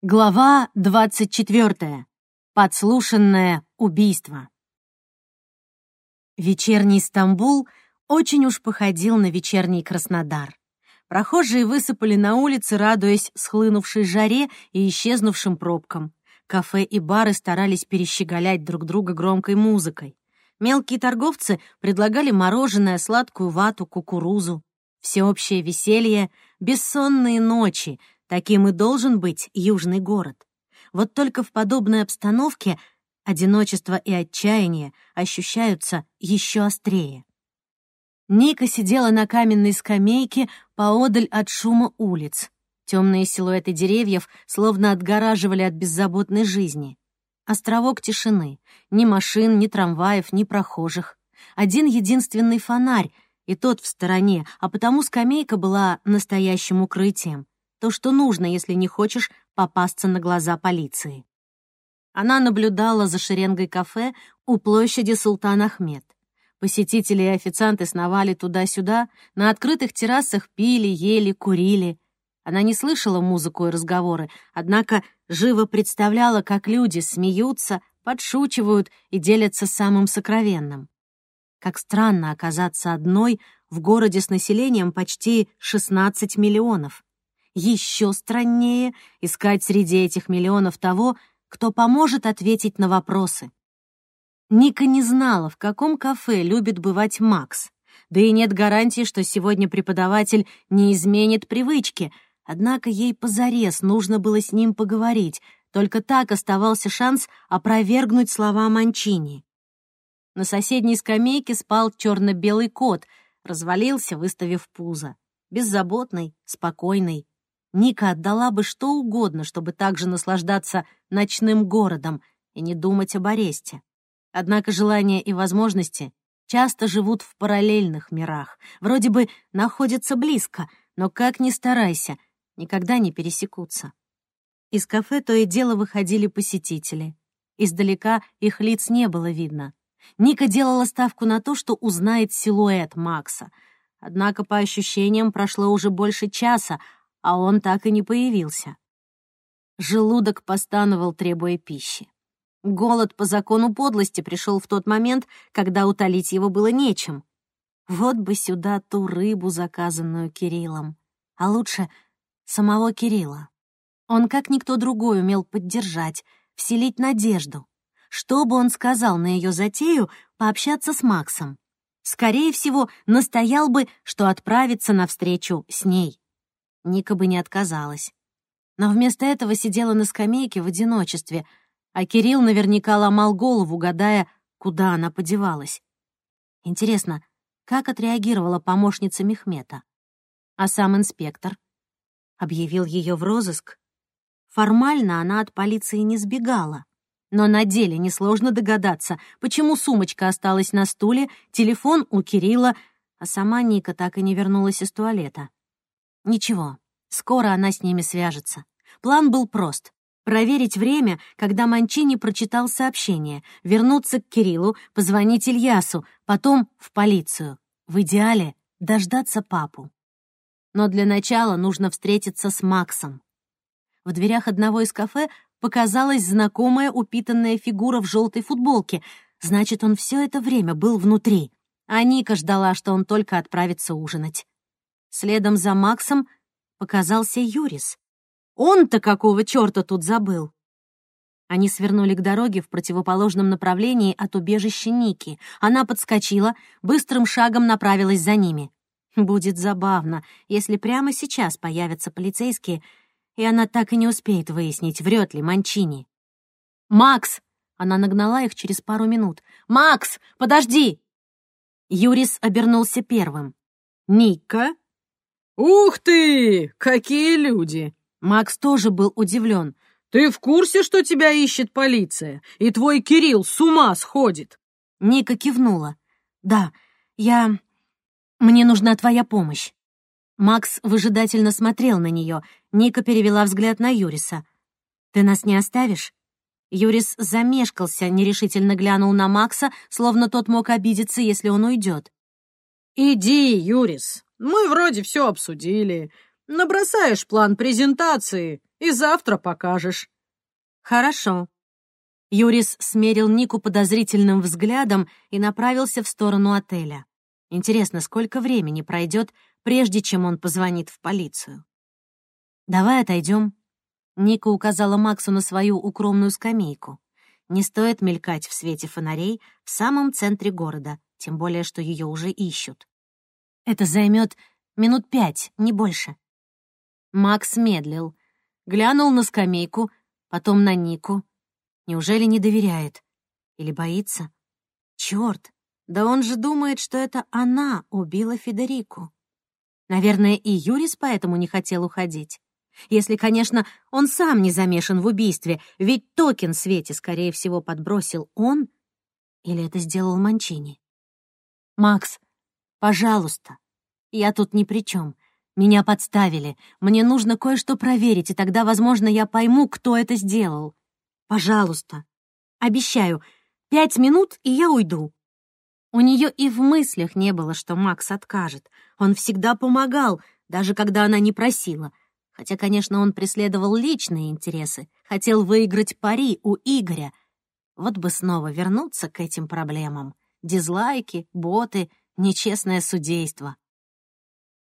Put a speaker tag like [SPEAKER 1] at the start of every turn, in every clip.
[SPEAKER 1] Глава 24. Подслушанное убийство. Вечерний Стамбул очень уж походил на вечерний Краснодар. Прохожие высыпали на улицы, радуясь схлынувшей жаре и исчезнувшим пробкам. Кафе и бары старались перещеголять друг друга громкой музыкой. Мелкие торговцы предлагали мороженое, сладкую вату, кукурузу. Всеобщее веселье, бессонные ночи — Таким и должен быть южный город. Вот только в подобной обстановке одиночество и отчаяние ощущаются еще острее. Ника сидела на каменной скамейке поодаль от шума улиц. Темные силуэты деревьев словно отгораживали от беззаботной жизни. Островок тишины. Ни машин, ни трамваев, ни прохожих. Один единственный фонарь, и тот в стороне, а потому скамейка была настоящим укрытием то, что нужно, если не хочешь попасться на глаза полиции. Она наблюдала за шеренгой кафе у площади Султан Ахмед. Посетители и официанты сновали туда-сюда, на открытых террасах пили, ели, курили. Она не слышала музыку и разговоры, однако живо представляла, как люди смеются, подшучивают и делятся самым сокровенным. Как странно оказаться одной в городе с населением почти 16 миллионов. Еще страннее искать среди этих миллионов того, кто поможет ответить на вопросы. Ника не знала, в каком кафе любит бывать Макс. Да и нет гарантии, что сегодня преподаватель не изменит привычки. Однако ей позарез нужно было с ним поговорить. Только так оставался шанс опровергнуть слова Манчини. На соседней скамейке спал черно-белый кот, развалился, выставив пузо. Беззаботный, спокойный. Ника отдала бы что угодно, чтобы также наслаждаться ночным городом и не думать об аресте. Однако желания и возможности часто живут в параллельных мирах, вроде бы находятся близко, но как ни старайся, никогда не пересекутся. Из кафе то и дело выходили посетители. Издалека их лиц не было видно. Ника делала ставку на то, что узнает силуэт Макса. Однако, по ощущениям, прошло уже больше часа, а он так и не появился. Желудок постановал, требуя пищи. Голод по закону подлости пришел в тот момент, когда утолить его было нечем. Вот бы сюда ту рыбу, заказанную Кириллом. А лучше самого Кирилла. Он, как никто другой, умел поддержать, вселить надежду. Что бы он сказал на ее затею пообщаться с Максом? Скорее всего, настоял бы, что отправится навстречу с ней. Ника бы не отказалась. Но вместо этого сидела на скамейке в одиночестве, а Кирилл наверняка ломал голову, гадая, куда она подевалась. Интересно, как отреагировала помощница Мехмета? А сам инспектор? Объявил ее в розыск? Формально она от полиции не сбегала. Но на деле несложно догадаться, почему сумочка осталась на стуле, телефон у Кирилла, а сама Ника так и не вернулась из туалета. Ничего, скоро она с ними свяжется. План был прост — проверить время, когда Манчини прочитал сообщение, вернуться к Кириллу, позвонить Ильясу, потом в полицию. В идеале — дождаться папу. Но для начала нужно встретиться с Максом. В дверях одного из кафе показалась знакомая упитанная фигура в желтой футболке. Значит, он все это время был внутри. А Ника ждала, что он только отправится ужинать. Следом за Максом показался Юрис. Он-то какого чёрта тут забыл? Они свернули к дороге в противоположном направлении от убежища Ники. Она подскочила, быстрым шагом направилась за ними. Будет забавно, если прямо сейчас появятся полицейские, и она так и не успеет выяснить, врет ли Манчини. «Макс!» — она нагнала их через пару минут. «Макс, подожди!» Юрис обернулся первым.
[SPEAKER 2] «Ника?» «Ух ты! Какие люди!»
[SPEAKER 1] Макс тоже был удивлен.
[SPEAKER 2] «Ты в курсе, что тебя ищет полиция? И твой Кирилл с ума сходит?»
[SPEAKER 1] Ника кивнула. «Да, я... Мне нужна твоя помощь». Макс выжидательно смотрел на нее. Ника перевела взгляд на Юриса. «Ты нас не оставишь?» Юрис замешкался, нерешительно глянул на Макса, словно тот мог обидеться, если он уйдет.
[SPEAKER 2] «Иди, Юрис, мы вроде все обсудили. Набросаешь план презентации, и завтра покажешь».
[SPEAKER 1] «Хорошо». Юрис смерил Нику подозрительным взглядом и направился в сторону отеля. Интересно, сколько времени пройдет, прежде чем он позвонит в полицию? «Давай отойдем. Ника указала Максу на свою укромную скамейку. Не стоит мелькать в свете фонарей в самом центре города, тем более, что ее уже ищут. Это займет минут пять, не больше. Макс медлил, глянул на скамейку, потом на Нику. Неужели не доверяет? Или боится? Черт, да он же думает, что это она убила Федерику. Наверное, и Юрис поэтому не хотел уходить. Если, конечно, он сам не замешан в убийстве, ведь токен Свете, скорее всего, подбросил он, или это сделал Манчини. «Макс, пожалуйста, я тут ни при чем. Меня подставили. Мне нужно кое-что проверить, и тогда, возможно, я пойму, кто это сделал. Пожалуйста. Обещаю, пять минут, и я уйду». У нее и в мыслях не было, что Макс откажет. Он всегда помогал, даже когда она не просила — Хотя, конечно, он преследовал личные интересы, хотел выиграть пари у Игоря. Вот бы снова вернуться к этим проблемам. Дизлайки, боты, нечестное судейство.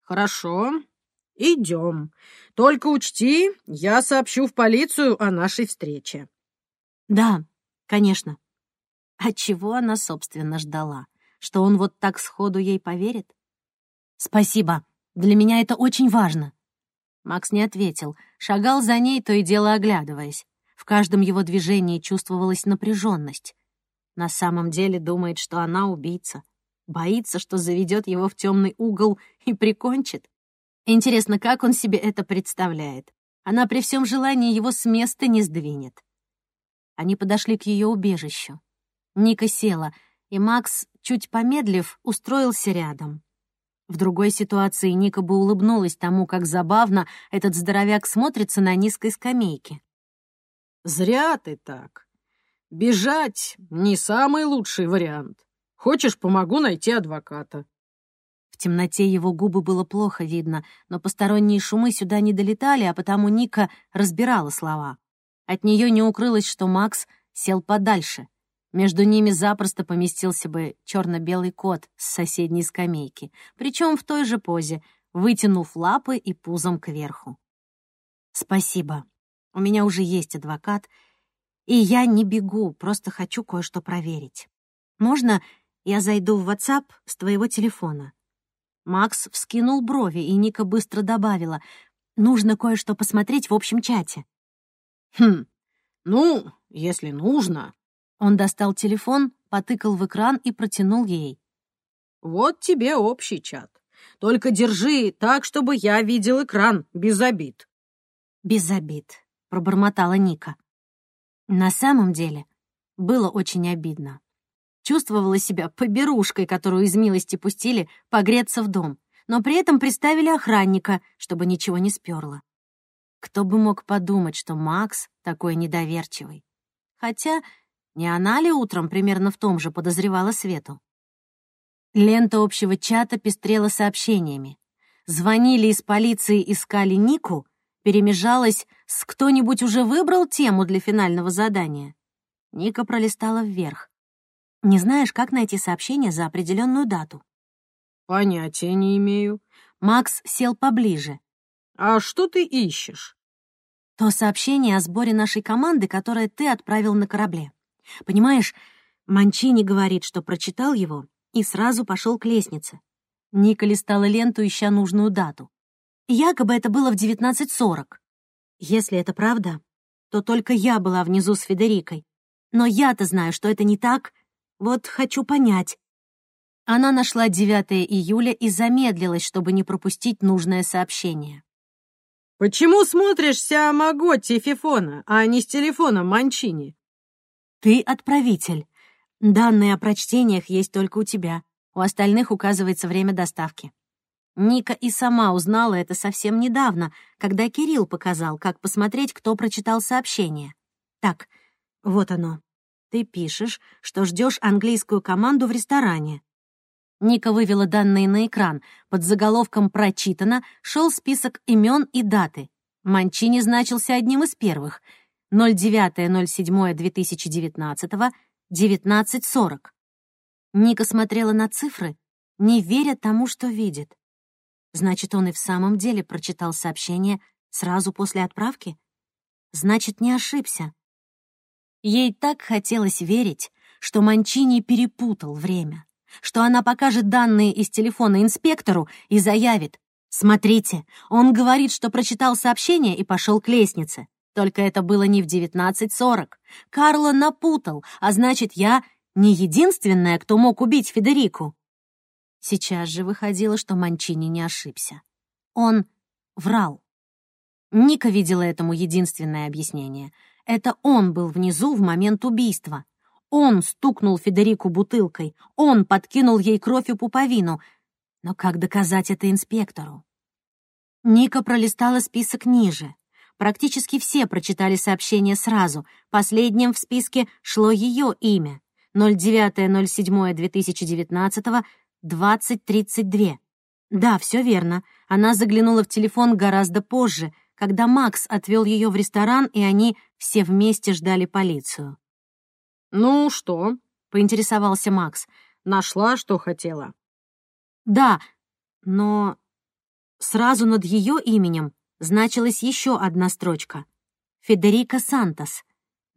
[SPEAKER 2] «Хорошо, идем. Только учти, я сообщу в полицию о нашей встрече».
[SPEAKER 1] «Да, конечно». А чего она, собственно, ждала? Что он вот так сходу ей поверит? «Спасибо. Для меня это очень важно». Макс не ответил, шагал за ней, то и дело оглядываясь. В каждом его движении чувствовалась напряженность. На самом деле думает, что она убийца. Боится, что заведет его в темный угол и прикончит. Интересно, как он себе это представляет? Она при всем желании его с места не сдвинет. Они подошли к ее убежищу. Ника села, и Макс, чуть помедлив, устроился рядом. В другой ситуации Ника бы улыбнулась тому, как забавно этот здоровяк смотрится на низкой скамейке.
[SPEAKER 2] «Зря ты так. Бежать — не самый лучший вариант. Хочешь, помогу найти адвоката».
[SPEAKER 1] В темноте его губы было плохо видно, но посторонние шумы сюда не долетали, а потому Ника разбирала слова. От нее не укрылось, что Макс сел подальше — между ними запросто поместился бы черно-белый кот с соседней скамейки, причем в той же позе, вытянув лапы и пузом кверху. «Спасибо. У меня уже есть адвокат, и я не бегу, просто хочу кое-что проверить. Можно я зайду в WhatsApp с твоего телефона?» Макс вскинул брови, и Ника быстро добавила, «Нужно кое-что посмотреть в общем чате».
[SPEAKER 2] «Хм, ну, если нужно»,
[SPEAKER 1] он достал телефон, потыкал в экран и протянул ей.
[SPEAKER 2] «Вот тебе общий чат. Только держи так, чтобы я видел экран, без обид».
[SPEAKER 1] «Без обид», — пробормотала Ника. На самом деле было очень обидно. Чувствовала себя поберушкой, которую из милости пустили погреться в дом, но при этом приставили охранника, чтобы ничего не сперло. Кто бы мог подумать, что Макс такой недоверчивый. Хотя не она ли утром примерно в том же подозревала Свету? Лента общего чата пестрела сообщениями. Звонили из полиции, искали Нику, перемежалась с «кто-нибудь уже выбрал тему для финального задания?» Ника пролистала вверх. «Не знаешь, как найти сообщение за определенную дату?»
[SPEAKER 2] «Понятия не имею».
[SPEAKER 1] Макс сел поближе.
[SPEAKER 2] «А что ты ищешь?»
[SPEAKER 1] «То сообщение о сборе нашей команды, которое ты отправил на корабле. Понимаешь, Манчини говорит, что прочитал его и сразу пошел к лестнице. Ника листала ленту, ища нужную дату. Якобы это было в 19.40. Если это правда, то только я была внизу с Федерикой. Но я-то знаю, что это не так. Вот хочу понять. Она нашла 9 июля и замедлилась, чтобы не пропустить нужное сообщение.
[SPEAKER 2] «Почему смотришь Сиамаго Тифифона, а не с телефона Манчини?»
[SPEAKER 1] Ты отправитель. Данные о прочтениях есть только у тебя. У остальных указывается время доставки. Ника и сама узнала это совсем недавно, когда Кирилл показал, как посмотреть, кто прочитал сообщение. Так, вот оно. Ты пишешь, что ждешь английскую команду в ресторане. Ника вывела данные на экран. Под заголовком «Прочитано» шел список имен и даты. Манчини значился одним из первых. 09.07.2019, 19.40. Ника смотрела на цифры, не веря тому, что видит. Значит, он и в самом деле прочитал сообщение сразу после отправки? Значит, не ошибся. Ей так хотелось верить, что Манчини перепутал время, что она покажет данные из телефона инспектору и заявит «Смотрите, он говорит, что прочитал сообщение и пошел к лестнице. Только это было не в 19.40. Карло напутал, а значит, я не единственная, кто мог убить Федерику». Сейчас же выходило, что Манчини не ошибся. Он врал. Ника видела этому единственное объяснение. Это он был внизу в момент убийства. Он стукнул Федерику бутылкой, он подкинул ей кровь и пуповину. Но как доказать это инспектору? Ника пролистала список ниже. Практически все прочитали сообщение сразу. Последним в списке шло ее имя. 09.07.2019, 20.32. Да, все верно. Она заглянула в телефон гораздо позже — когда Макс отвел ее в ресторан, и они все вместе ждали полицию.
[SPEAKER 2] «Ну что?» — поинтересовался Макс. «Нашла, что хотела?»
[SPEAKER 1] «Да, но сразу над ее именем значилась еще одна строчка. Федерика Сантос.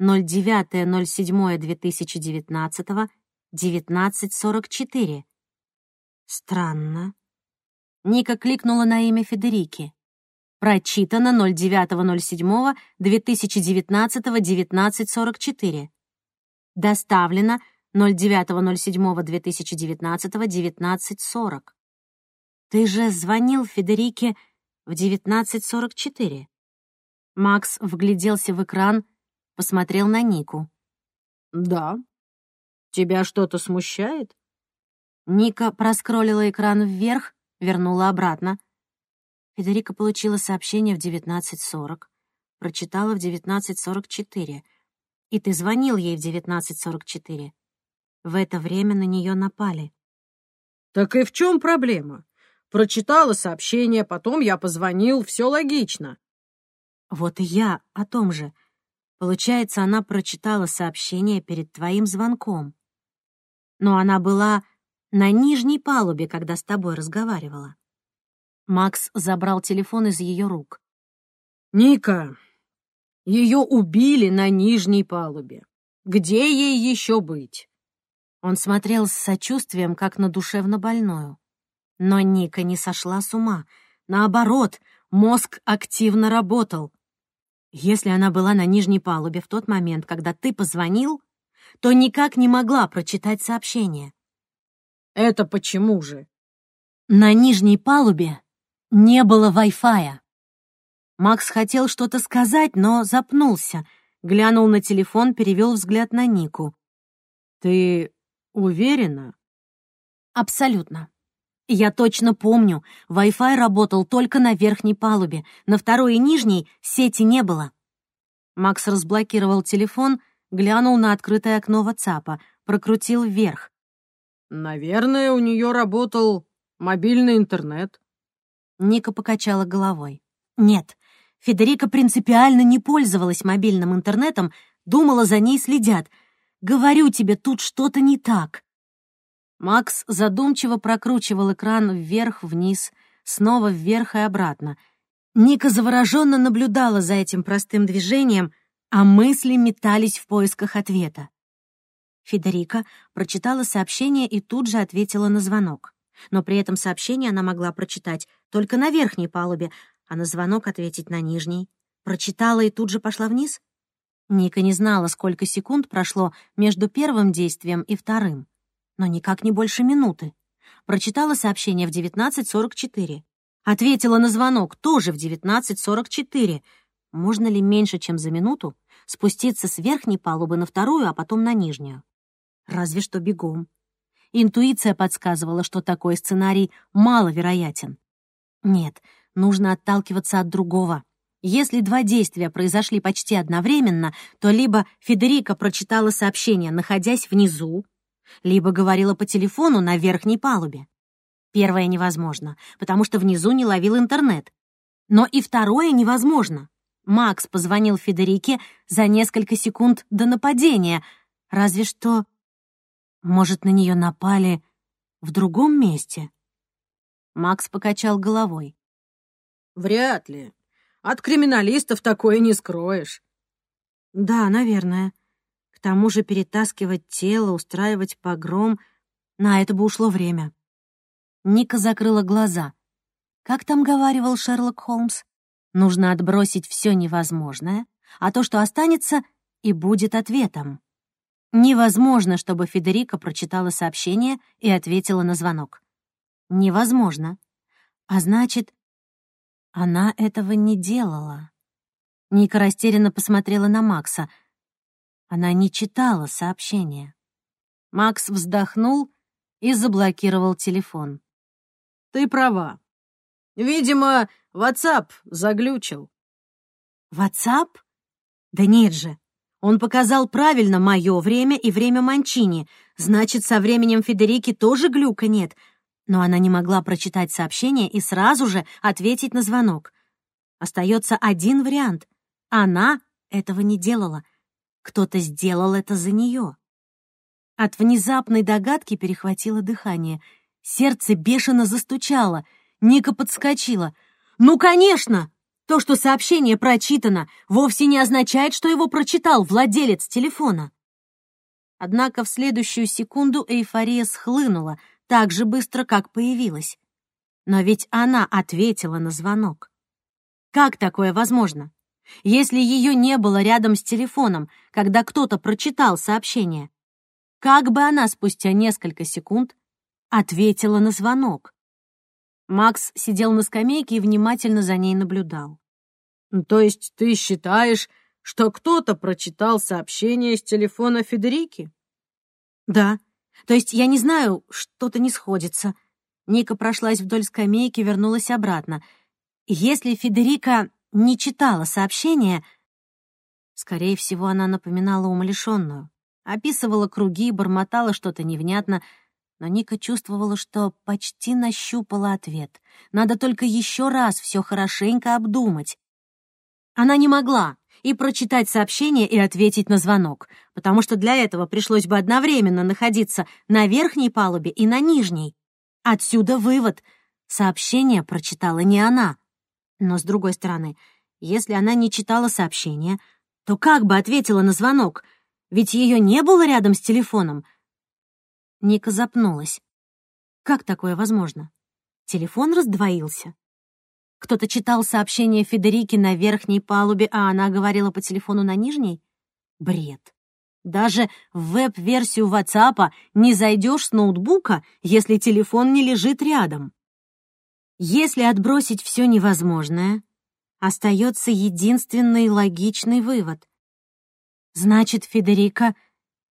[SPEAKER 1] 09.07.2019, 19.44. Странно. Ника кликнула на имя Федерики. Прочитано 09.07.2019 19.44. Доставлено 09.07.2019 19.40. Ты же звонил Федерике в 19.44. Макс вгляделся в экран, посмотрел на Нику.
[SPEAKER 2] «Да. Тебя что-то смущает?»
[SPEAKER 1] Ника проскроллила экран вверх, вернула обратно. Федерика получила сообщение в 19.40, прочитала в 19.44. И ты звонил ей в 19.44. В это время на нее напали.
[SPEAKER 2] Так и в чем проблема? Прочитала сообщение, потом я позвонил, все логично.
[SPEAKER 1] Вот и я о том же. Получается, она прочитала сообщение перед твоим звонком. Но она была на нижней палубе, когда с тобой разговаривала. Макс забрал телефон из ее рук.
[SPEAKER 2] «Ника, ее убили на нижней палубе. Где ей еще быть?»
[SPEAKER 1] Он смотрел с сочувствием, как на душевно больную. Но Ника не сошла с ума. Наоборот, мозг активно работал. Если она была на нижней палубе в тот момент, когда ты позвонил, то никак не могла прочитать сообщение.
[SPEAKER 2] «Это почему же?»
[SPEAKER 1] На нижней палубе не было Wi-Fi. Макс хотел что-то сказать, но запнулся. Глянул на телефон, перевел взгляд на Нику.
[SPEAKER 2] «Ты уверена?»
[SPEAKER 1] «Абсолютно. Я точно помню, Wi-Fi работал только на верхней палубе, на второй и нижней сети не было». Макс разблокировал телефон, глянул на открытое окно WhatsApp, прокрутил вверх.
[SPEAKER 2] «Наверное, у нее работал мобильный интернет»,
[SPEAKER 1] Ника покачала головой. Нет, Федерика принципиально не пользовалась мобильным интернетом, думала, за ней следят. Говорю тебе, тут что-то не так. Макс задумчиво прокручивал экран вверх-вниз, снова вверх и обратно. Ника завороженно наблюдала за этим простым движением, а мысли метались в поисках ответа. Федерика прочитала сообщение и тут же ответила на звонок но при этом сообщение она могла прочитать только на верхней палубе, а на звонок ответить на нижней. Прочитала и тут же пошла вниз? Ника не знала, сколько секунд прошло между первым действием и вторым, но никак не больше минуты. Прочитала сообщение в 19.44. Ответила на звонок тоже в 19.44. Можно ли меньше, чем за минуту, спуститься с верхней палубы на вторую, а потом на нижнюю? Разве что бегом. Интуиция подсказывала, что такой сценарий маловероятен. Нет, нужно отталкиваться от другого. Если два действия произошли почти одновременно, то либо Федерика прочитала сообщение, находясь внизу, либо говорила по телефону на верхней палубе. Первое невозможно, потому что внизу не ловил интернет. Но и второе невозможно. Макс позвонил Федерике за несколько секунд до нападения. Разве что... Может, на нее напали в другом месте? Макс покачал головой.
[SPEAKER 2] Вряд ли. От криминалистов такое не скроешь.
[SPEAKER 1] Да, наверное. К тому же перетаскивать тело, устраивать погром — на это бы ушло время. Ника закрыла глаза. Как там говаривал Шерлок Холмс? Нужно отбросить все невозможное, а то, что останется, и будет ответом. Невозможно, чтобы Федерика прочитала сообщение и ответила на звонок. Невозможно. А значит, она этого не делала. Ника растерянно посмотрела на Макса. Она не читала сообщение. Макс вздохнул и заблокировал телефон.
[SPEAKER 2] «Ты права. Видимо, WhatsApp заглючил».
[SPEAKER 1] «WhatsApp? Да нет же. Он показал правильно мое время и время Манчини. Значит, со временем Федерики тоже глюка нет но она не могла прочитать сообщение и сразу же ответить на звонок. Остается один вариант. Она этого не делала. Кто-то сделал это за нее. От внезапной догадки перехватило дыхание. Сердце бешено застучало. Ника подскочила. «Ну, конечно! То, что сообщение прочитано, вовсе не означает, что его прочитал владелец телефона». Однако в следующую секунду эйфория схлынула, так же быстро, как появилась. Но ведь она ответила на звонок. Как такое возможно? Если ее не было рядом с телефоном, когда кто-то прочитал сообщение, как бы она спустя несколько секунд ответила на звонок? Макс сидел на скамейке и внимательно за ней наблюдал.
[SPEAKER 2] «То есть ты считаешь, что кто-то прочитал сообщение с телефона Федерики?»
[SPEAKER 1] «Да», то есть я не знаю, что-то не сходится. Ника прошлась вдоль скамейки, вернулась обратно. Если Федерика не читала сообщение, скорее всего, она напоминала умалишенную. Описывала круги, бормотала что-то невнятно, но Ника чувствовала, что почти нащупала ответ. Надо только еще раз все хорошенько обдумать. Она не могла, и прочитать сообщение и ответить на звонок, потому что для этого пришлось бы одновременно находиться на верхней палубе и на нижней. Отсюда вывод. Сообщение прочитала не она. Но, с другой стороны, если она не читала сообщение, то как бы ответила на звонок? Ведь ее не было рядом с телефоном. Ника запнулась. Как такое возможно? Телефон раздвоился. Кто-то читал сообщение Федерики на верхней палубе, а она говорила по телефону на нижней? Бред. Даже в веб-версию WhatsApp не зайдешь с ноутбука, если телефон не лежит рядом. Если отбросить все невозможное, остается единственный логичный вывод. Значит, Федерика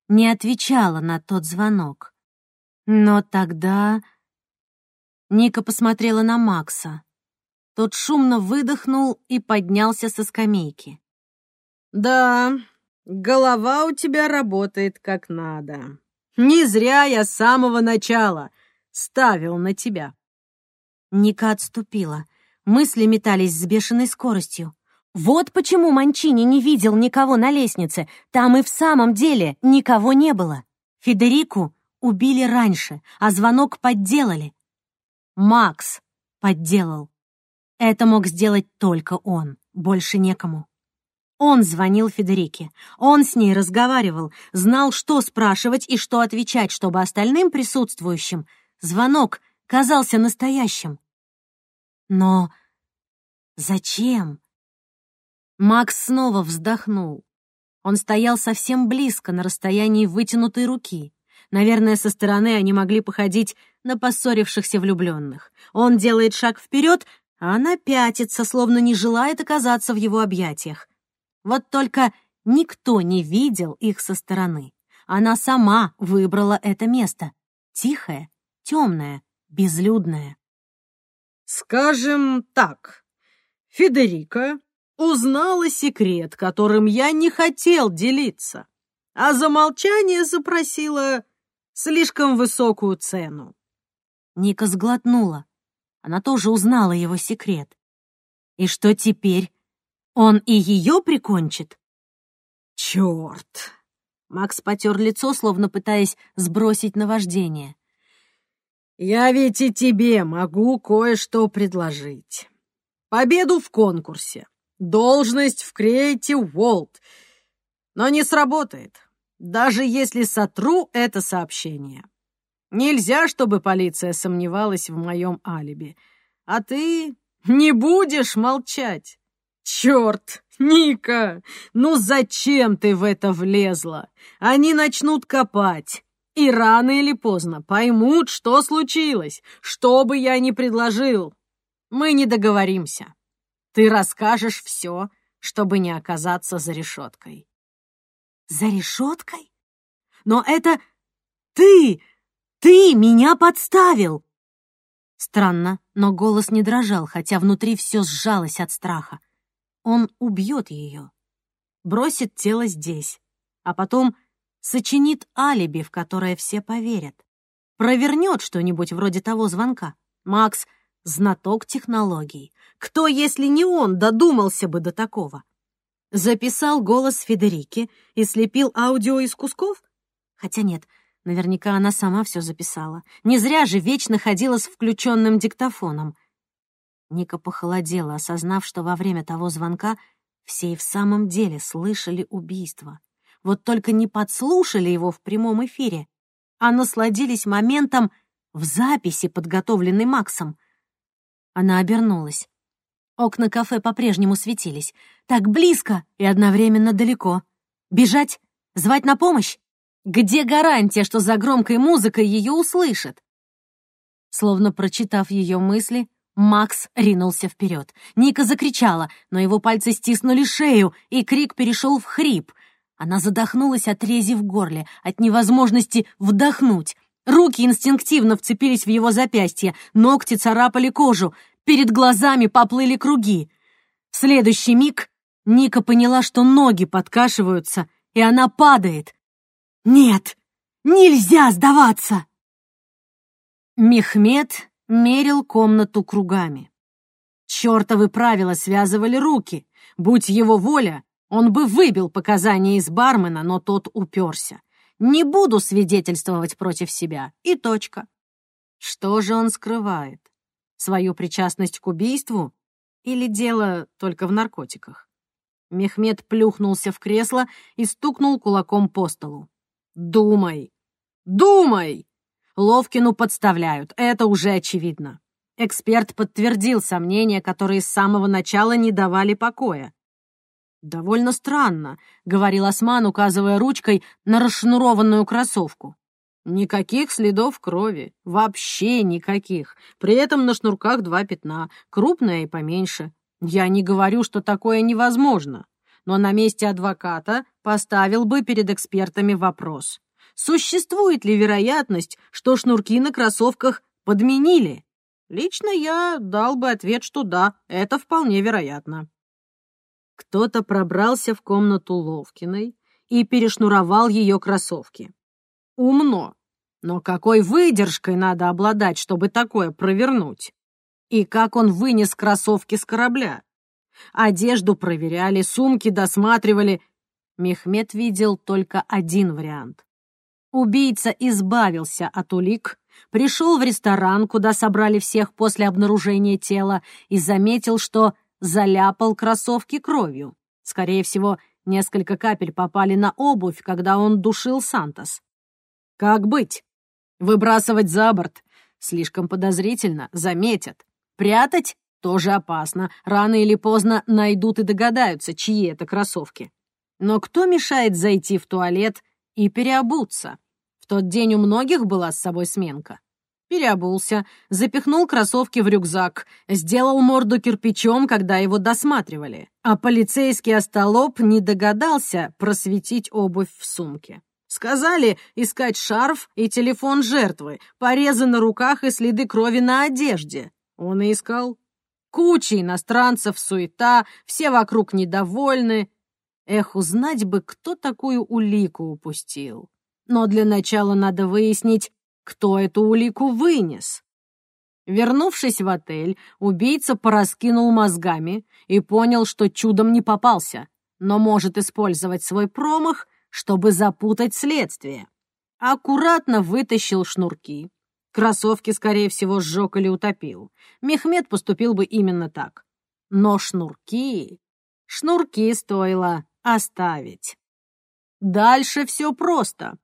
[SPEAKER 1] не отвечала на тот звонок. Но тогда... Ника посмотрела на Макса. Тот шумно выдохнул и поднялся со скамейки.
[SPEAKER 2] «Да, голова у тебя работает как надо. Не зря я с самого начала ставил на тебя».
[SPEAKER 1] Ника отступила. Мысли метались с бешеной скоростью. Вот почему Манчини не видел никого на лестнице. Там и в самом деле никого не было. Федерику убили раньше, а звонок подделали. Макс подделал. Это мог сделать только он, больше некому. Он звонил Федерике, он с ней разговаривал, знал, что спрашивать и что отвечать, чтобы остальным присутствующим звонок казался настоящим. Но зачем? Макс снова вздохнул. Он стоял совсем близко, на расстоянии вытянутой руки. Наверное, со стороны они могли походить на поссорившихся влюбленных. Он делает шаг вперед, а она пятится, словно не желает оказаться в его объятиях. Вот только никто не видел их со стороны. Она сама выбрала это место. Тихое, темное, безлюдное.
[SPEAKER 2] «Скажем так, Федерика узнала секрет, которым я не хотел делиться, а за молчание запросила слишком высокую цену».
[SPEAKER 1] Ника сглотнула. Она тоже узнала его секрет. И что теперь? Он и ее прикончит?
[SPEAKER 2] Черт!
[SPEAKER 1] Макс потер лицо, словно пытаясь сбросить наваждение.
[SPEAKER 2] «Я ведь и тебе могу кое-что предложить. Победу в конкурсе, должность в Creative World. Но не сработает, даже если сотру это сообщение. Нельзя, чтобы полиция сомневалась в моем алиби. А ты не будешь молчать. Черт, Ника, ну зачем ты в это влезла? Они начнут копать. И рано или поздно поймут, что случилось, что бы я ни предложил. Мы не договоримся. Ты расскажешь все, чтобы не оказаться за решеткой.
[SPEAKER 1] За решеткой? Но это ты! Ты меня подставил! Странно, но голос не дрожал, хотя внутри все сжалось от страха. Он убьет ее, бросит тело здесь, а потом сочинит алиби, в которое все поверят. Провернет что-нибудь вроде того звонка. Макс — знаток технологий. Кто, если не он, додумался бы до такого? Записал голос Федерики и слепил аудио из кусков? Хотя нет, наверняка она сама все записала. Не зря же вечно ходила с включенным диктофоном. Ника похолодела, осознав, что во время того звонка все и в самом деле слышали убийство вот только не подслушали его в прямом эфире, а насладились моментом в записи, подготовленной Максом. Она обернулась. Окна кафе по-прежнему светились. Так близко и одновременно далеко. Бежать? Звать на помощь? Где гарантия, что за громкой музыкой ее услышат? Словно прочитав ее мысли, Макс ринулся вперед. Ника закричала, но его пальцы стиснули шею, и крик перешел в хрип. Она задохнулась от рези в горле, от невозможности вдохнуть. Руки инстинктивно вцепились в его запястье, ногти царапали кожу, перед глазами поплыли круги. В следующий миг Ника поняла, что ноги подкашиваются, и она падает. «Нет, нельзя сдаваться!» Мехмед мерил комнату кругами. Чёртовы правила связывали руки. Будь его воля, он бы выбил показания из бармена, но тот уперся. Не буду свидетельствовать против себя. И точка. Что же он скрывает? Свою причастность к убийству? Или дело только в наркотиках? Мехмед плюхнулся в кресло и стукнул кулаком по столу. «Думай! Думай!» Ловкину подставляют, это уже очевидно. Эксперт подтвердил сомнения, которые с самого начала не давали покоя. «Довольно странно», — говорил Осман, указывая ручкой на расшнурованную кроссовку. «Никаких следов крови. Вообще никаких. При этом на шнурках два пятна, крупное и поменьше. Я не говорю, что такое невозможно, но на месте адвоката поставил бы перед экспертами вопрос. Существует ли вероятность, что шнурки на кроссовках подменили? Лично я дал бы ответ, что да, это вполне вероятно. Кто-то пробрался в комнату Ловкиной и перешнуровал ее кроссовки. Умно. Но какой выдержкой надо обладать, чтобы такое провернуть? И как он вынес кроссовки с корабля? Одежду проверяли, сумки досматривали. Мехмед видел только один вариант. Убийца избавился от улик, пришел в ресторан, куда собрали всех после обнаружения тела, и заметил, что заляпал кроссовки кровью. Скорее всего, несколько капель попали на обувь, когда он душил Сантос. Как быть? Выбрасывать за борт? Слишком подозрительно, заметят. Прятать? Тоже опасно. Рано или поздно найдут и догадаются, чьи это кроссовки. Но кто мешает зайти в туалет и переобуться? В тот день у многих была с собой сменка переобулся, запихнул кроссовки в рюкзак, сделал морду кирпичом, когда его досматривали, а полицейский остолоп не догадался просветить обувь в сумке. Сказали искать шарф и телефон жертвы, порезы на руках и следы крови на одежде. Он и искал. Куча иностранцев, суета, все вокруг недовольны. Эх, узнать бы, кто такую улику упустил. Но для начала надо выяснить, кто эту улику вынес. Вернувшись в отель, убийца пораскинул мозгами и понял, что чудом не попался, но может использовать свой промах, чтобы запутать следствие. Аккуратно вытащил шнурки. Кроссовки, скорее всего, сжег или утопил. Мехмед поступил бы именно так. Но шнурки... Шнурки стоило оставить. Дальше все просто.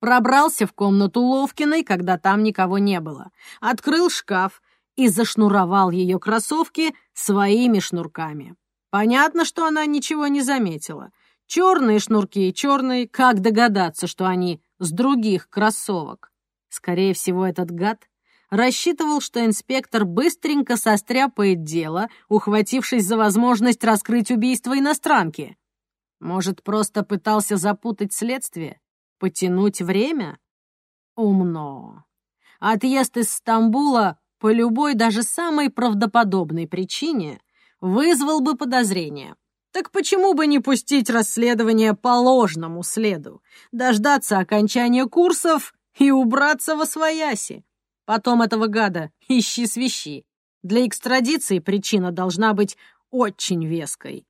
[SPEAKER 1] Пробрался в комнату Ловкиной, когда там никого не было. Открыл шкаф и зашнуровал ее кроссовки своими шнурками. Понятно, что она ничего не заметила. Черные шнурки, черные, как догадаться, что они с других кроссовок? Скорее всего, этот гад рассчитывал, что инспектор быстренько состряпает дело, ухватившись за возможность раскрыть убийство иностранки. Может, просто пытался запутать следствие? Потянуть время? Умно. Отъезд из Стамбула по любой, даже самой правдоподобной причине вызвал бы подозрение. Так почему бы не пустить расследование по ложному следу, дождаться окончания курсов и убраться во свояси? Потом этого гада ищи свищи. Для экстрадиции причина должна быть очень веской.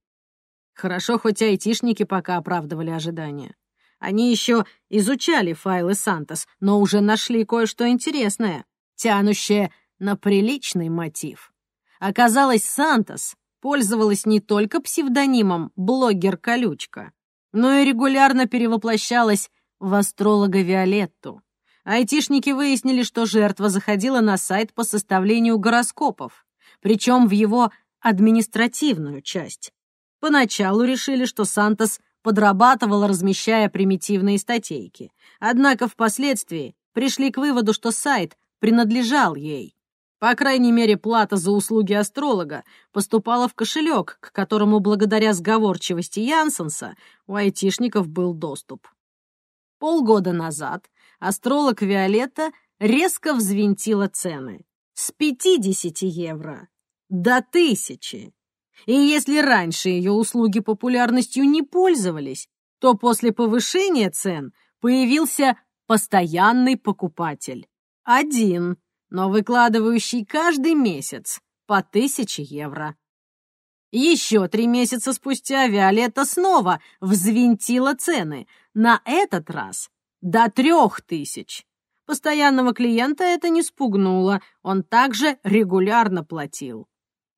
[SPEAKER 1] Хорошо, хоть айтишники пока оправдывали ожидания. Они еще изучали файлы Сантос, но уже нашли кое-что интересное, тянущее на приличный мотив. Оказалось, Сантос пользовалась не только псевдонимом «блогер-колючка», но и регулярно перевоплощалась в астролога Виолетту. Айтишники выяснили, что жертва заходила на сайт по составлению гороскопов, причем в его административную часть. Поначалу решили, что Сантос подрабатывала, размещая примитивные статейки. Однако впоследствии пришли к выводу, что сайт принадлежал ей. По крайней мере, плата за услуги астролога поступала в кошелек, к которому благодаря сговорчивости Янсенса у айтишников был доступ. Полгода назад астролог Виолетта резко взвинтила цены с 50 евро до 1000. И если раньше ее услуги популярностью не пользовались, то после повышения цен появился постоянный покупатель. Один, но выкладывающий каждый месяц по 1000 евро. Еще три месяца спустя Виолетта снова взвинтила цены, на этот раз до трех тысяч. Постоянного клиента это не спугнуло, он также регулярно платил.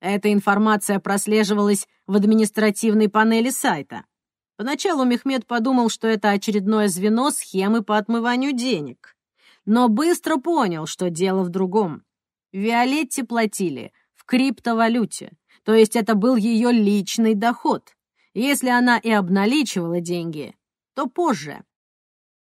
[SPEAKER 1] Эта информация прослеживалась в административной панели сайта. Поначалу Мехмед подумал, что это очередное звено схемы по отмыванию денег. Но быстро понял, что дело в другом. Виолетте платили в криптовалюте, то есть это был ее личный доход. Если она и обналичивала деньги, то позже.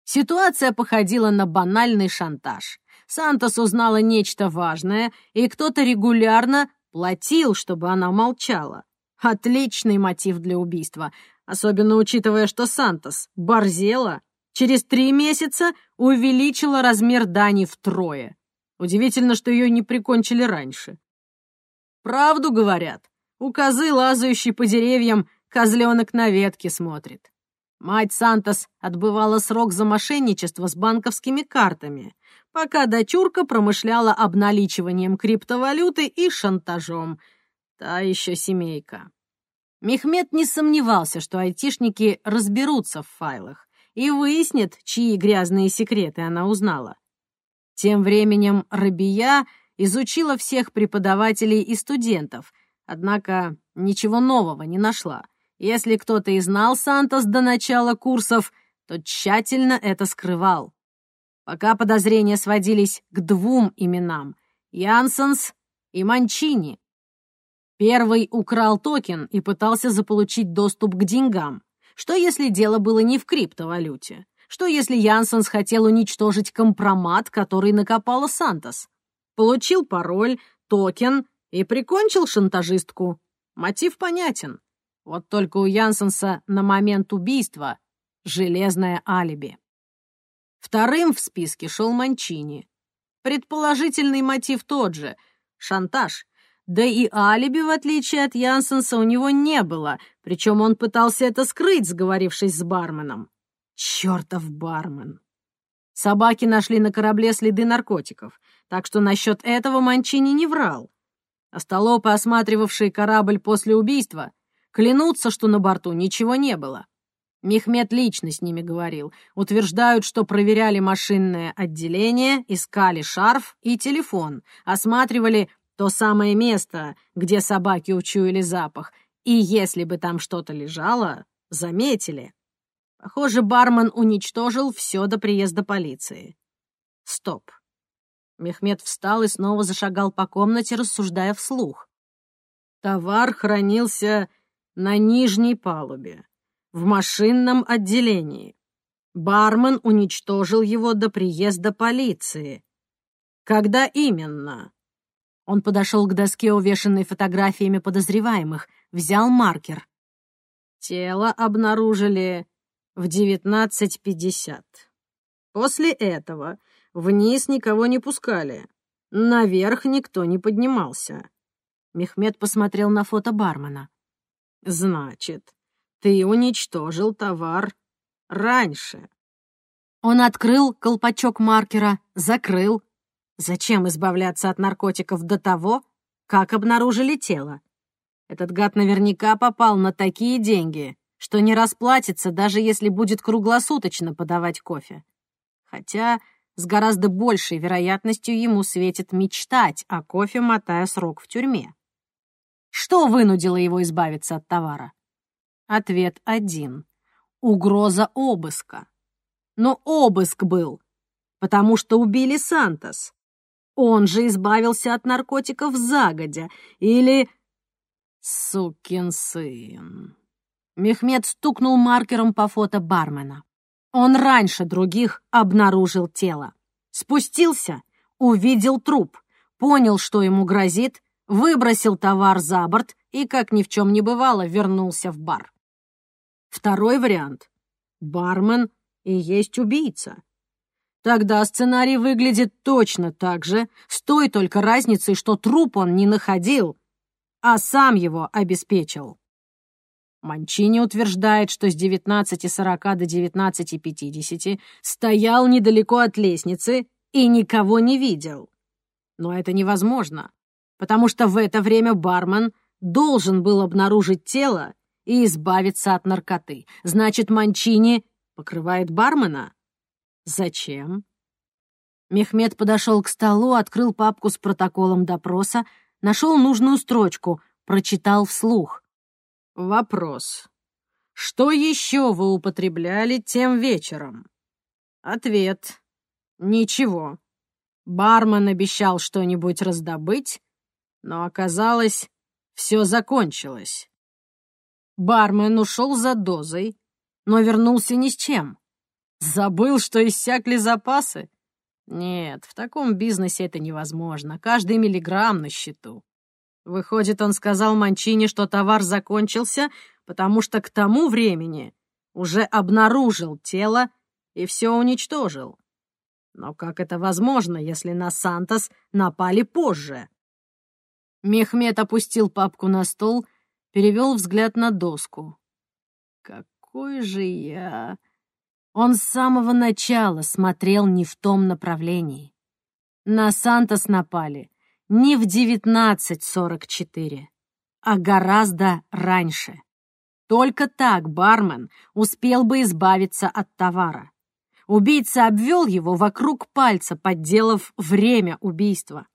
[SPEAKER 1] Ситуация походила на банальный шантаж. Сантос узнала нечто важное, и кто-то регулярно Платил, чтобы она молчала. Отличный мотив для убийства, особенно учитывая, что Сантос борзела, через три месяца увеличила размер дани втрое. Удивительно, что ее не прикончили раньше. Правду говорят, у козы, лазающей по деревьям, козленок на ветке смотрит. Мать Сантос отбывала срок за мошенничество с банковскими картами пока дочурка промышляла обналичиванием криптовалюты и шантажом. Та еще семейка. Мехмед не сомневался, что айтишники разберутся в файлах и выяснят, чьи грязные секреты она узнала. Тем временем Рабия изучила всех преподавателей и студентов, однако ничего нового не нашла. Если кто-то и знал Сантос до начала курсов, то тщательно это скрывал пока подозрения сводились к двум именам — Янсенс и Манчини. Первый украл токен и пытался заполучить доступ к деньгам. Что если дело было не в криптовалюте? Что если Янсенс хотел уничтожить компромат, который накопала Сантос? Получил пароль, токен и прикончил шантажистку. Мотив понятен. Вот только у Янсенса на момент убийства железное алиби. Вторым в списке шел Манчини. Предположительный мотив тот же — шантаж. Да и алиби, в отличие от Янсенса, у него не было, причем он пытался это скрыть, сговорившись с барменом. Чертов бармен! Собаки нашли на корабле следы наркотиков.
[SPEAKER 2] Так что насчет этого Манчини не врал. Остолопы, осматривавшие корабль после убийства, клянутся, что на борту ничего не было. Мехмед лично с ними говорил. Утверждают, что проверяли машинное отделение, искали шарф и телефон, осматривали то самое место, где собаки учуяли запах, и если бы там что-то лежало, заметили. Похоже, бармен уничтожил все до приезда полиции. Стоп. Мехмед встал и снова зашагал по комнате, рассуждая вслух. Товар хранился на нижней палубе в машинном отделении. Бармен уничтожил его до приезда полиции. Когда именно? Он подошел к доске, увешанной фотографиями подозреваемых, взял маркер. Тело обнаружили в 19.50. После этого вниз никого не пускали. Наверх никто не поднимался. Мехмед посмотрел на фото бармена. «Значит, ты уничтожил товар раньше. Он открыл колпачок маркера, закрыл. Зачем избавляться от наркотиков до того, как обнаружили тело? Этот гад наверняка попал на такие деньги, что не расплатится, даже если будет круглосуточно подавать кофе. Хотя с гораздо большей вероятностью ему светит мечтать о кофе, мотая срок в тюрьме. Что вынудило его избавиться от товара? Ответ один. Угроза обыска. Но обыск был, потому что убили Сантос. Он же избавился от наркотиков загодя. Или... Сукин сын. Мехмед стукнул маркером по фото бармена. Он раньше других обнаружил тело. Спустился, увидел труп, понял, что ему грозит, выбросил товар за борт и, как ни в чем не бывало, вернулся в бар. Второй вариант. Бармен и есть убийца. Тогда сценарий выглядит точно так же, с той только разницей, что труп он не находил, а сам его обеспечил. Манчини утверждает, что с 19.40 до 19.50 стоял недалеко от лестницы и никого не видел. Но это невозможно, потому что в это время бармен должен был обнаружить тело и избавиться от наркоты. Значит, Манчини покрывает бармена? Зачем? Мехмед подошел к столу, открыл папку с протоколом допроса, нашел нужную строчку, прочитал вслух. Вопрос. Что еще вы употребляли тем вечером? Ответ. Ничего. Бармен обещал что-нибудь раздобыть, но оказалось, все закончилось. Бармен ушел за дозой, но вернулся ни с чем. Забыл, что иссякли запасы? Нет, в таком бизнесе это невозможно. Каждый миллиграмм на счету. Выходит, он сказал Манчини, что товар закончился, потому что к тому времени уже обнаружил тело и все уничтожил. Но как это возможно, если на Сантос напали позже? Мехмед опустил папку на стол перевел взгляд на доску. «Какой же я...» Он с самого начала смотрел не в том направлении. На Сантос напали не в 19.44, а гораздо раньше. Только так бармен успел бы избавиться от товара. Убийца обвел его вокруг пальца, подделав время убийства.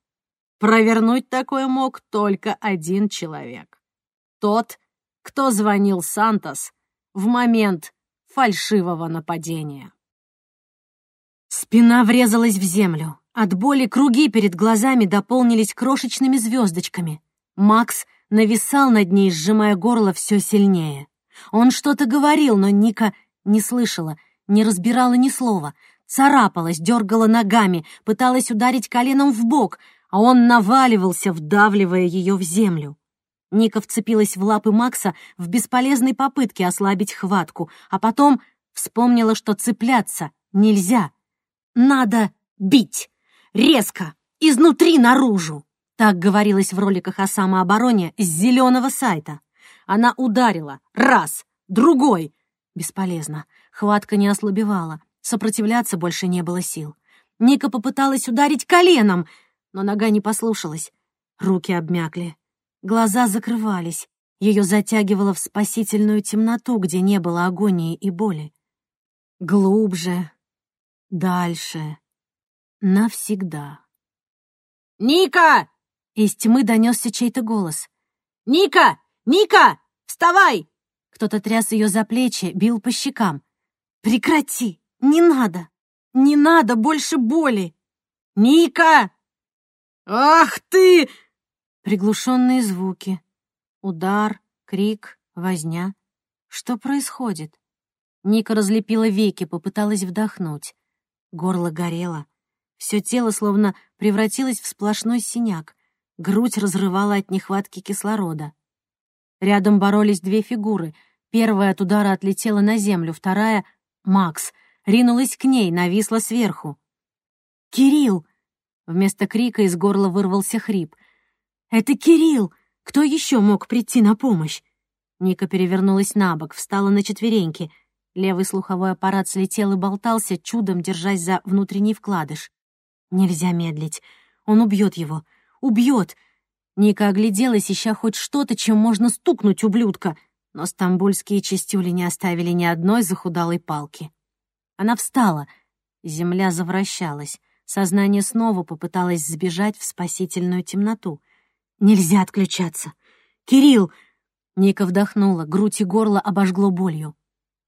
[SPEAKER 2] Провернуть такое мог только один человек тот, кто звонил Сантос в момент фальшивого нападения. Спина врезалась в землю. От боли круги перед глазами дополнились крошечными звездочками. Макс нависал над ней, сжимая горло все сильнее. Он что-то говорил, но Ника не слышала, не разбирала ни слова. Царапалась, дергала ногами, пыталась ударить коленом в бок, а он наваливался, вдавливая ее в землю. Ника вцепилась в лапы Макса в бесполезной попытке ослабить хватку, а потом вспомнила, что цепляться нельзя. Надо бить. Резко, изнутри наружу. Так говорилось в роликах о самообороне с зеленого сайта. Она ударила. Раз, другой. Бесполезно. Хватка не ослабевала. Сопротивляться больше не было сил. Ника попыталась ударить коленом.
[SPEAKER 1] Но нога не послушалась. Руки обмякли. Глаза закрывались. Ее затягивало в спасительную темноту, где не было агонии и боли. Глубже, дальше, навсегда.
[SPEAKER 2] «Ника!»
[SPEAKER 1] — из тьмы донесся чей-то голос.
[SPEAKER 2] «Ника! Ника! Вставай!»
[SPEAKER 1] Кто-то тряс ее за плечи, бил по щекам. «Прекрати! Не надо! Не надо больше боли!»
[SPEAKER 2] «Ника!» «Ах ты!»
[SPEAKER 1] Приглушенные звуки. Удар, крик, возня. Что происходит? Ника разлепила веки, попыталась вдохнуть. Горло горело. Все тело словно превратилось в сплошной синяк. Грудь разрывала от нехватки кислорода. Рядом боролись две фигуры. Первая от удара отлетела на землю, вторая — Макс. Ринулась к ней, нависла сверху. «Кирилл!» Вместо крика из горла вырвался хрип. «Это Кирилл! Кто еще мог прийти на помощь?» Ника перевернулась на бок, встала на четвереньки. Левый слуховой аппарат слетел и болтался, чудом держась за внутренний вкладыш. Нельзя медлить. Он убьет его. Убьет! Ника огляделась, ища хоть что-то, чем можно стукнуть ублюдка, но стамбульские частюли не оставили ни одной захудалой палки. Она встала. Земля завращалась. Сознание снова попыталось сбежать в спасительную темноту. Нельзя отключаться. «Кирилл!» Ника вдохнула, грудь и горло обожгло болью.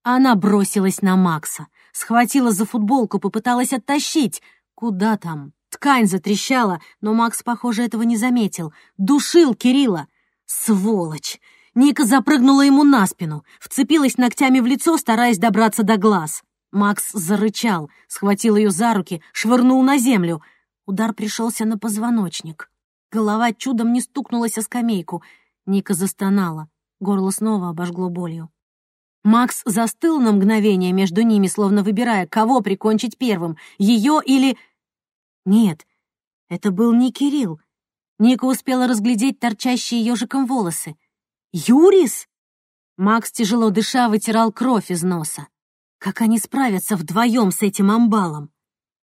[SPEAKER 1] Она бросилась на Макса, схватила за футболку, попыталась оттащить. Куда там? Ткань затрещала, но Макс, похоже, этого не заметил. Душил Кирилла. Сволочь! Ника запрыгнула ему на спину, вцепилась ногтями в лицо, стараясь добраться до глаз. Макс зарычал, схватил ее за руки, швырнул на землю. Удар пришелся на позвоночник. Голова чудом не стукнулась о скамейку. Ника застонала. Горло снова обожгло болью. Макс застыл на мгновение между ними, словно выбирая, кого прикончить первым, ее или... Нет, это был не Кирилл. Ника успела разглядеть торчащие ежиком волосы. «Юрис?» Макс, тяжело дыша, вытирал кровь из носа. Как они справятся вдвоем с этим амбалом?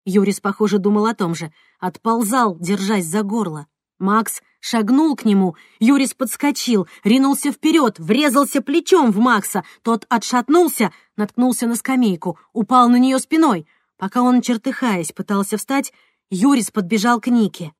[SPEAKER 1] Юрис, похоже, думал о том же. Отползал, держась за горло. Макс шагнул к нему, Юрис подскочил, ринулся вперед, врезался плечом в Макса. Тот отшатнулся, наткнулся на скамейку, упал на нее спиной. Пока он, чертыхаясь, пытался встать, Юрис подбежал к Нике.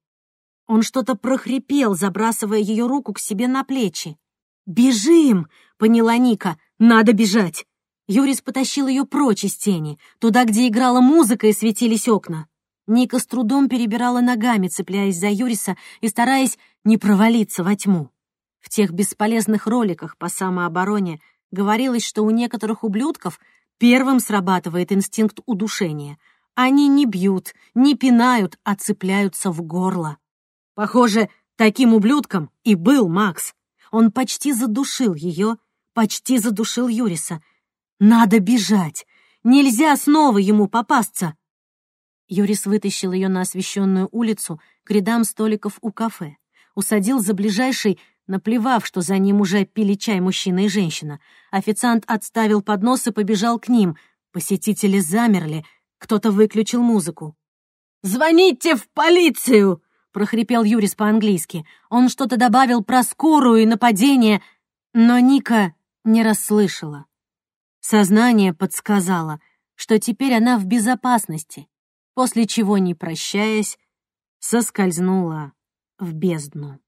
[SPEAKER 1] Он что-то прохрипел, забрасывая ее руку к себе на плечи. «Бежим!» — поняла Ника. «Надо бежать!» Юрис потащил ее прочь из тени, туда, где играла музыка и светились окна. Ника с трудом перебирала ногами, цепляясь за Юриса и стараясь не провалиться во тьму. В тех бесполезных роликах по самообороне говорилось, что у некоторых ублюдков первым срабатывает инстинкт удушения. Они не бьют, не пинают, а цепляются в горло. Похоже, таким ублюдком и был Макс. Он почти задушил ее, почти задушил Юриса. Надо бежать. Нельзя снова ему попасться. Юрис вытащил ее на освещенную улицу к рядам столиков у кафе. Усадил за ближайший, наплевав, что за ним уже пили чай мужчина и женщина. Официант отставил поднос и побежал к ним. Посетители замерли, кто-то выключил музыку. «Звоните в полицию!» — прохрипел Юрис по-английски. Он что-то добавил про скорую и нападение, но Ника не расслышала. Сознание подсказало, что теперь она в безопасности после чего, не прощаясь, соскользнула в бездну.